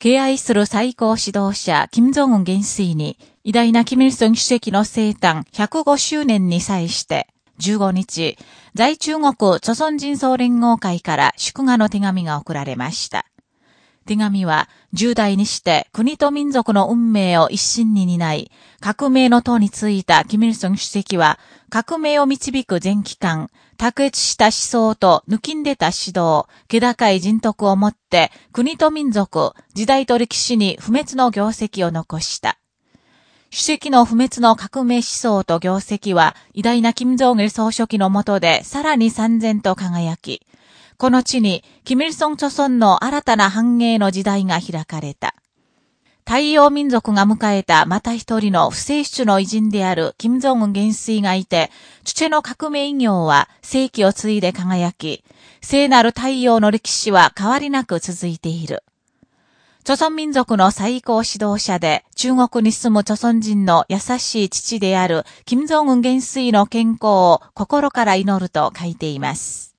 敬愛する最高指導者、金正恩元帥に、偉大な金日成主席の生誕105周年に際して、15日、在中国朝鮮人総連合会から祝賀の手紙が送られました。手紙は、10代にして国と民族の運命を一心に担い、革命の党についた金日成主席は、革命を導く全機関、卓越した思想と抜きんでた指導、気高い人徳をもって、国と民族、時代と歴史に不滅の業績を残した。主席の不滅の革命思想と業績は、偉大な金正義総書記の下でさらに三千と輝き、この地に、キミルソン著村の新たな繁栄の時代が開かれた。太陽民族が迎えたまた一人の不正主の偉人である金正恩元帥がいて、父の革命偉業は世紀を継いで輝き、聖なる太陽の歴史は変わりなく続いている。朝鮮民族の最高指導者で、中国に住む朝鮮人の優しい父である、金正恩元帥の健康を心から祈ると書いています。